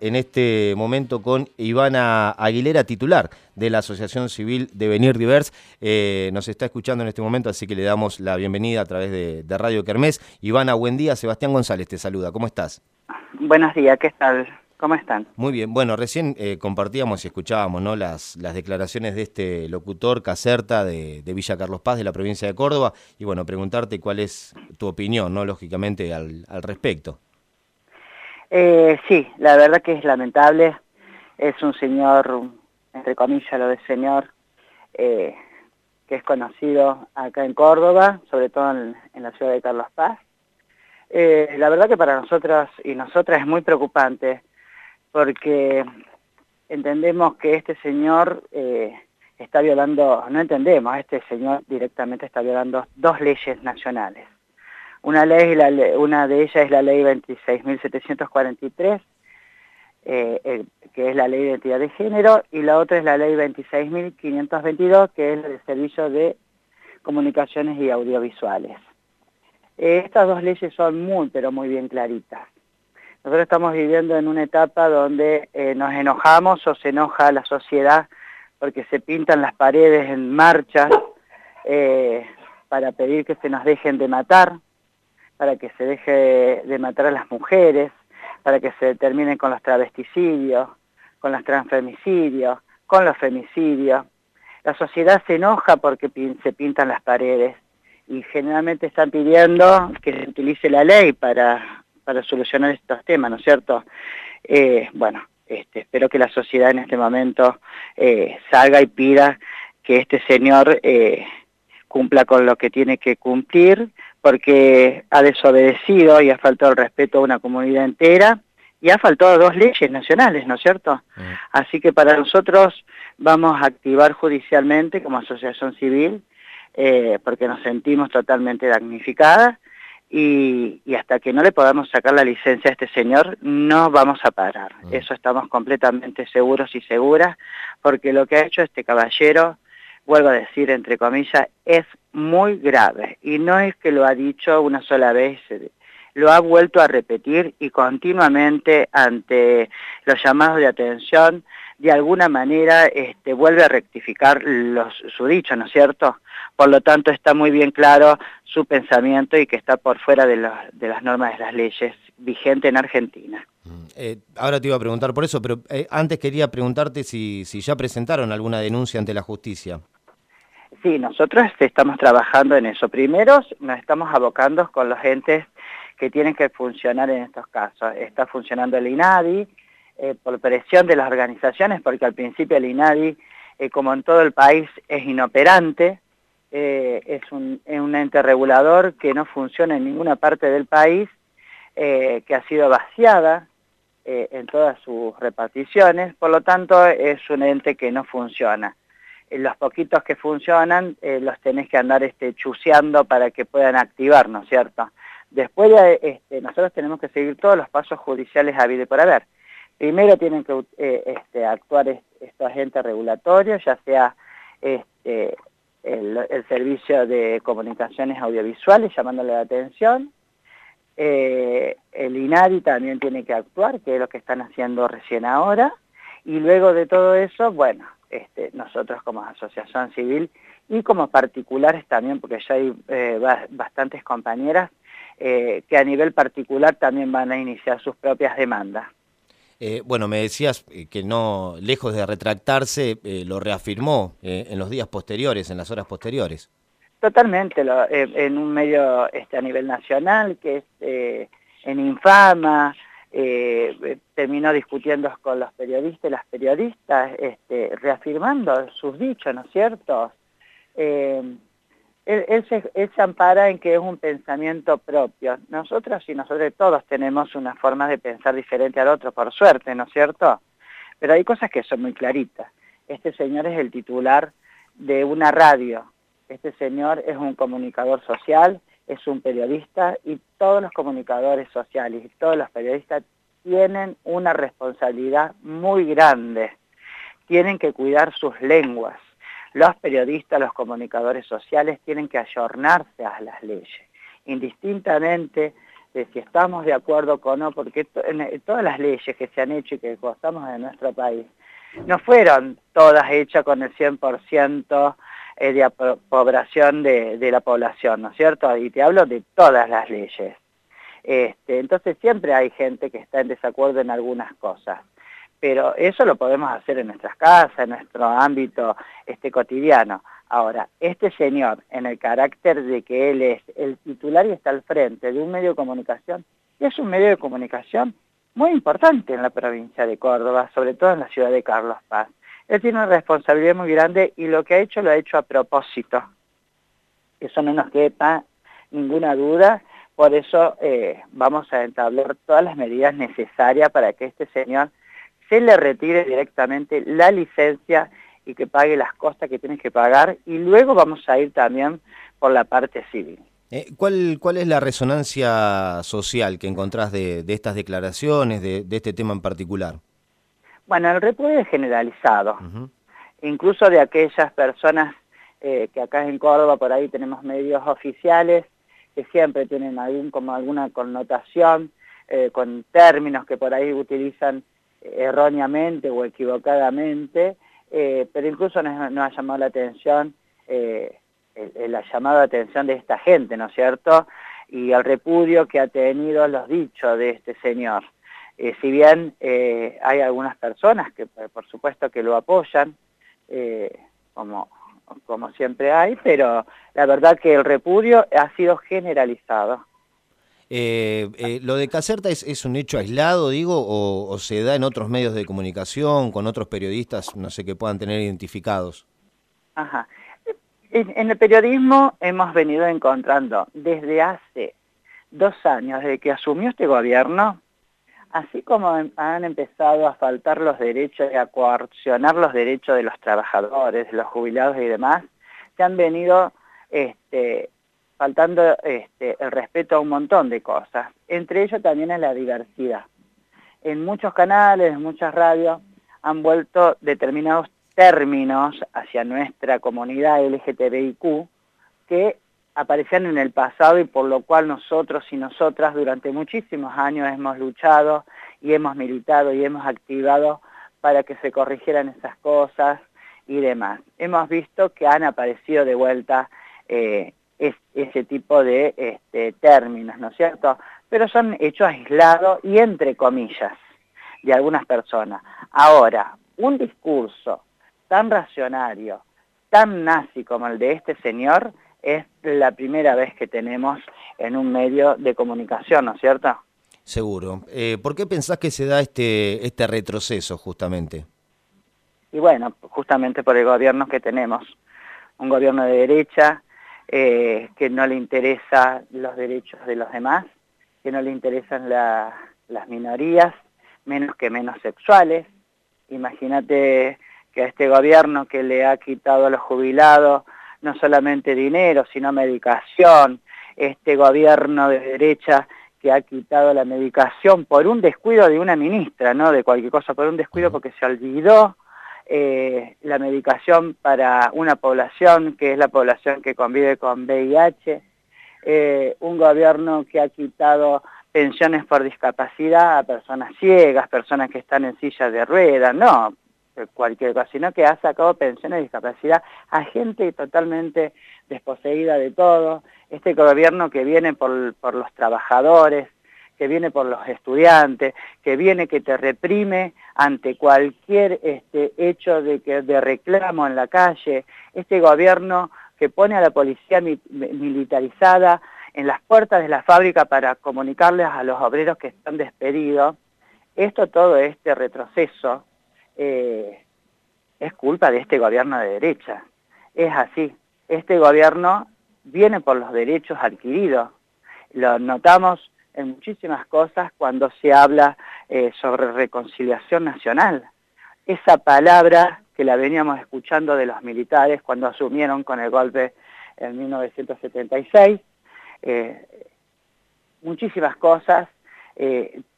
en este momento con Ivana Aguilera, titular de la Asociación Civil de Venir Divers. Eh, nos está escuchando en este momento, así que le damos la bienvenida a través de, Radio Kermés. Ivana, buen día. Sebastián González te saluda. ¿Cómo estás? Buenos días, ¿qué tal? ¿Cómo están? Muy bien. Bueno, recién eh, compartíamos y escuchábamos ¿no? las, las declaraciones de este locutor Caserta de, Villa Carlos Paz, de la provincia de Córdoba, y bueno, preguntarte cuál es tu opinión, ¿no? lógicamente, al, al respecto. Eh, sí, la verdad que es lamentable. Es un señor, entre comillas lo de señor, eh, que es conocido acá en Córdoba, sobre todo en, la ciudad de Carlos Paz. Eh, la verdad que para nosotros y nosotras es muy preocupante porque entendemos que este señor está violando, no entendemos, este señor directamente está violando dos leyes nacionales. Una, ley, una de ellas es la ley 26.743, eh, que es la ley de identidad de género, y la otra es la ley 26.522, que es el servicio de comunicaciones y audiovisuales. Eh, estas dos leyes son muy, pero muy bien claritas. Nosotros estamos viviendo en una etapa donde eh, nos enojamos o se enoja la sociedad porque se pintan las paredes en marcha para pedir que se nos dejen de matar, para que se deje de matar a las mujeres, para que se termine con los travesticidios, con los transfemicidios, con los femicidios. La sociedad se enoja porque se pintan las paredes y generalmente están pidiendo que se utilice la ley para, para solucionar estos temas, ¿no es cierto? Eh, bueno, este, espero que la sociedad en este momento eh, salga y pida que este señor eh, cumpla con lo que tiene que cumplir, porque ha desobedecido y ha faltado el respeto a una comunidad entera y ha faltado dos leyes nacionales, ¿no es cierto? Mm. Así que para nosotros vamos a activar judicialmente como asociación civil, eh, porque nos sentimos totalmente damnificadas y, hasta que no le podamos sacar la licencia a este señor, no vamos a parar. Mm. Eso estamos completamente seguros y seguras, porque lo que ha hecho este caballero vuelvo a decir entre comillas, es muy grave. Y no es que lo ha dicho una sola vez, lo ha vuelto a repetir y continuamente ante los llamados de atención, de alguna manera este, vuelve a rectificar los, su dicho, ¿no es cierto? Por lo tanto, está muy bien claro su pensamiento y que está por fuera de, de las normas de las leyes vigentes en Argentina. Mm, eh, ahora te iba a preguntar por eso, pero eh, antes quería preguntarte si ya presentaron alguna denuncia ante la justicia. Sí, nosotros estamos trabajando en eso. Primero nos estamos abocando con los entes que tienen que funcionar en estos casos. Está funcionando el INADI eh, por presión de las organizaciones, porque al principio el INADI, eh, como en todo el país, es inoperante, eh, es, un, ente regulador que no funciona en ninguna parte del país, que ha sido vaciada en todas sus reparticiones, por lo tanto es un ente que no funciona. Eh, los poquitos que funcionan eh, los tenés que andar este, para que puedan activar, ¿no es cierto? Después este, nosotros tenemos que seguir todos los pasos judiciales a vida por haber. Primero tienen que eh, este, actuar estos agentes regulatorios, ya sea este, el, servicio de comunicaciones audiovisuales llamándole la atención, el INADI también tiene que actuar, que es lo que están haciendo recién ahora, y luego de todo eso, bueno, este, nosotros como asociación civil y como particulares también, porque ya hay eh, bastantes compañeras eh, que a nivel particular también van a iniciar sus propias demandas. Eh, bueno, me decías que no, lejos de retractarse, lo reafirmó en los días posteriores, en las horas posteriores. Totalmente, en un medio este, a nivel nacional, que es en Infama, eh, terminó discutiendo con los periodistas y las periodistas, este, reafirmando sus dichos, ¿no es cierto? Eh, él, se, ampara en que es un pensamiento propio. Nosotros y nosotros todos tenemos una forma de pensar diferente al otro, por suerte, ¿no es cierto? Pero hay cosas que son muy claritas. Este señor es el titular de una radio. Este señor es un comunicador social, es un periodista y todos los comunicadores sociales y todos los periodistas tienen una responsabilidad muy grande. Tienen que cuidar sus lenguas. Los periodistas, los comunicadores sociales tienen que ayornarse a las leyes, indistintamente de si estamos de acuerdo o no, porque en, todas las leyes que se han hecho y que gozamos en nuestro país, no fueron todas hechas con el 100% eh, de, de, la población, ¿no es cierto? Y te hablo de todas las leyes. Este, entonces siempre hay gente que está en desacuerdo en algunas cosas pero eso lo podemos hacer en nuestras casas, en nuestro ámbito este, cotidiano. Ahora, este señor, en el carácter de que él es el titular y está al frente de un medio de comunicación, es un medio de comunicación muy importante en la provincia de Córdoba, sobre todo en la ciudad de Carlos Paz. Él tiene una responsabilidad muy grande y lo que ha hecho lo ha hecho a propósito. Eso no nos quepa ninguna duda, por eso eh, vamos a entablar todas las medidas necesarias para que este señor se le retire directamente la licencia y que pague las costas que tienes que pagar y luego vamos a ir también por la parte civil. Eh, ¿cuál, ¿Cuál es la resonancia social que encontrás de, estas declaraciones, de, este tema en particular? Bueno, el repudio es generalizado, incluso de aquellas personas eh, que acá en Córdoba por ahí tenemos medios oficiales que siempre tienen algún, como alguna connotación, eh, con términos que por ahí utilizan erróneamente o equivocadamente, eh, pero incluso nos, ha llamado la atención, eh, la atención de esta gente, ¿no es cierto? Y el repudio que ha tenido los dichos de este señor. Si bien hay algunas personas que por supuesto que lo apoyan, como, como siempre hay, pero la verdad que el repudio ha sido generalizado. Eh, eh, ¿Lo de Caserta es, un hecho aislado, digo, o, se da en otros medios de comunicación, con otros periodistas, no sé, que puedan tener identificados? Ajá. En, el periodismo hemos venido encontrando desde hace dos años, desde que asumió este gobierno, así como han empezado a faltar los derechos y a coaccionar los derechos de los trabajadores, los jubilados y demás, se han venido este, faltando este, el respeto a un montón de cosas, entre ellos también a la diversidad. En muchos canales, en muchas radios, han vuelto determinados términos hacia nuestra comunidad LGTBIQ que aparecían en el pasado y por lo cual nosotros y nosotras durante muchísimos años hemos luchado y hemos militado y hemos activado para que se corrigieran esas cosas y demás. Hemos visto que han aparecido de vuelta eh, es, ese tipo de este, términos, ¿no es cierto? Pero son hechos aislados y entre comillas de algunas personas. Ahora, un discurso tan racionario, tan nazi como el de este señor, es la primera vez que tenemos en un medio de comunicación, ¿no es cierto? Seguro. Eh, ¿Por qué pensás que se da este, este retroceso justamente? Y bueno, justamente por el gobierno que tenemos. Un gobierno de derecha eh, que no le interesan los derechos de los demás, que no le interesan las minorías, menos que menos sexuales. Imagínate que a este gobierno que le ha quitado a los jubilados no solamente dinero, sino medicación, este gobierno de derecha que ha quitado la medicación por un descuido de una ministra, no de cualquier cosa, por un descuido porque se olvidó eh, la medicación para una población que es la población que convive con VIH, eh, un gobierno que ha quitado pensiones por discapacidad a personas ciegas, personas que están en silla de ruedas, no cualquier cosa, sino que ha sacado pensiones de discapacidad a gente totalmente desposeída de todo, este gobierno que viene por, por los trabajadores, que viene por los estudiantes, que viene que te reprime ante cualquier este, hecho de, que, de reclamo en la calle, este gobierno que pone a la policía militarizada en las puertas de la fábrica para comunicarles a los obreros que están despedidos, esto todo este retroceso eh, es culpa de este gobierno de derecha. Es así. Este gobierno viene por los derechos adquiridos. Lo notamos en muchísimas cosas cuando se habla eh, sobre reconciliación nacional. Esa palabra que la veníamos escuchando de los militares cuando asumieron con el golpe en 1976, eh, muchísimas cosas,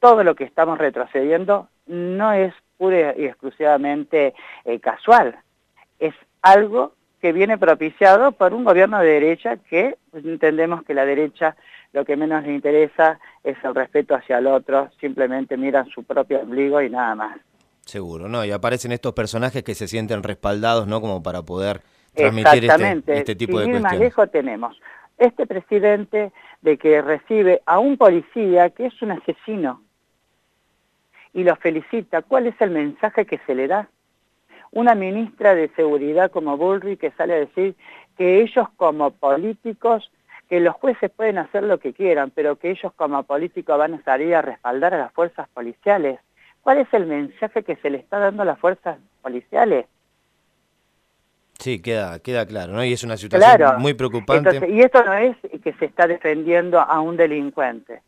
todo lo que estamos retrocediendo no es pura y exclusivamente casual, es algo que viene propiciado por un gobierno de derecha que pues, entendemos que la derecha lo que menos les interesa es el respeto hacia el otro, simplemente miran su propio ombligo y nada más. Seguro, ¿no? Y aparecen estos personajes que se sienten respaldados, ¿no? Como para poder transmitir este, este, tipo de cuestiones. más lejos tenemos este presidente de que recibe a un policía que es un asesino y lo felicita. ¿Cuál es el mensaje que se le da? Una ministra de Seguridad como Bullrich que sale a decir que ellos como políticos, que los jueces pueden hacer lo que quieran, pero que ellos como políticos van a salir a respaldar a las fuerzas policiales. ¿Cuál es el mensaje que se le está dando a las fuerzas policiales? Sí, queda, queda claro, ¿no? Y es una situación muy preocupante. y esto no es que se está defendiendo a un delincuente.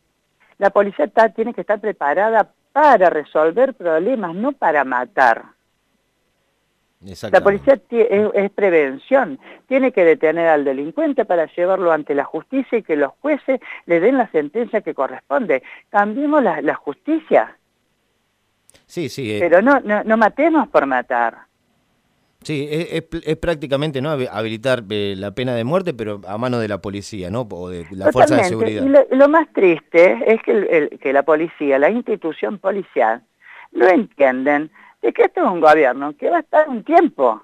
La policía tiene que estar preparada para resolver problemas, no para matar. La policía es, prevención, tiene que detener al delincuente para llevarlo ante la justicia y que los jueces le den la sentencia que corresponde. Cambiemos la, justicia. Sí, sí. Eh. Pero no, no, matemos por matar. Sí, es, prácticamente no habilitar eh, la pena de muerte, pero a mano de la policía, ¿no? O de la fuerza de seguridad. Y lo, más triste es que, que la policía, la institución policial, no entienden de que este es un gobierno que va a estar un tiempo.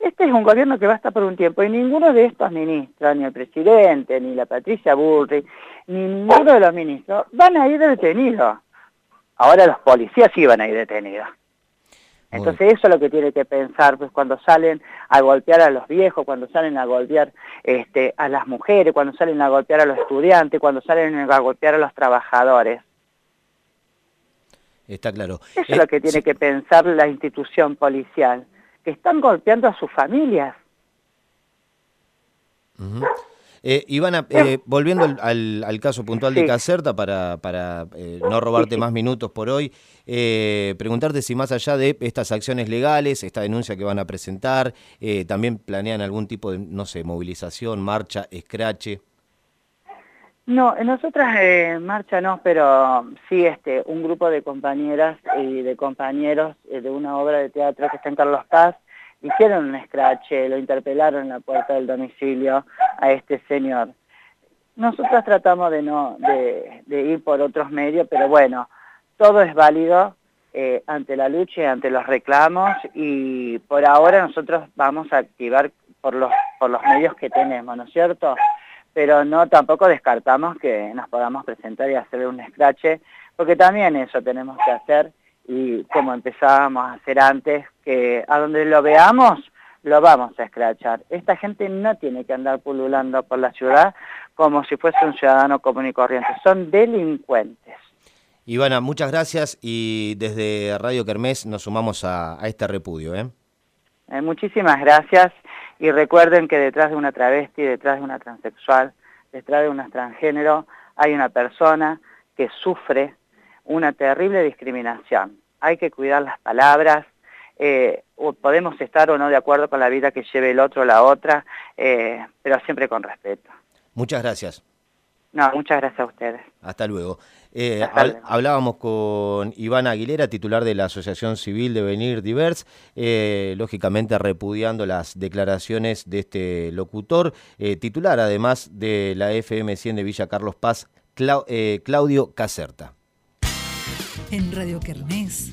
Este es un gobierno que va a estar por un tiempo y ninguno de estos ministros, ni el presidente, ni la Patricia Burri, ni ninguno de los ministros van a ir detenidos. Ahora los policías sí van a ir detenidos. Entonces eso es lo que tiene que pensar, pues cuando salen a golpear a los viejos, cuando salen a golpear este, a las mujeres, cuando salen a golpear a los estudiantes, cuando salen a golpear a los trabajadores. Está claro. Eso es lo que tiene que pensar la institución policial, que están golpeando a sus familias. Eh, Ivana, eh, volviendo al, caso puntual de Caserta, para, para eh, no robarte más minutos por hoy, eh, preguntarte si más allá de estas acciones legales, esta denuncia que van a presentar, también planean algún tipo de, no sé, movilización, marcha, escrache. No, nosotras eh, marcha no, pero sí este, un grupo de compañeras y de compañeros eh, de una obra de teatro que está en Carlos Paz hicieron un escrache, lo interpelaron en la puerta del domicilio a este señor. Nosotras tratamos de no de, ir por otros medios, pero bueno, todo es válido eh, ante la lucha y ante los reclamos y por ahora nosotros vamos a activar por los, por los medios que tenemos, ¿no es cierto? pero no tampoco descartamos que nos podamos presentar y hacer un scratch, porque también eso tenemos que hacer y como empezábamos a hacer antes, que a donde lo veamos lo vamos a escrachar. Esta gente no tiene que andar pululando por la ciudad como si fuese un ciudadano común y corriente, son delincuentes. Ivana, muchas gracias y desde Radio Kermés nos sumamos a, este repudio. ¿eh? Eh, muchísimas gracias y recuerden que detrás de una travesti, detrás de una transexual, detrás de un transgénero, hay una persona que sufre una terrible discriminación. Hay que cuidar las palabras, eh, podemos estar o no de acuerdo con la vida que lleve el otro o la otra, eh, pero siempre con respeto. Muchas gracias. No, muchas gracias a ustedes. Hasta luego. Eh, hablábamos con Iván Aguilera, titular de la Asociación Civil de Venir Divers, eh, lógicamente repudiando las declaraciones de este locutor, eh, titular además de la FM 100 de Villa Carlos Paz, Claudio Caserta. En Radio Kermés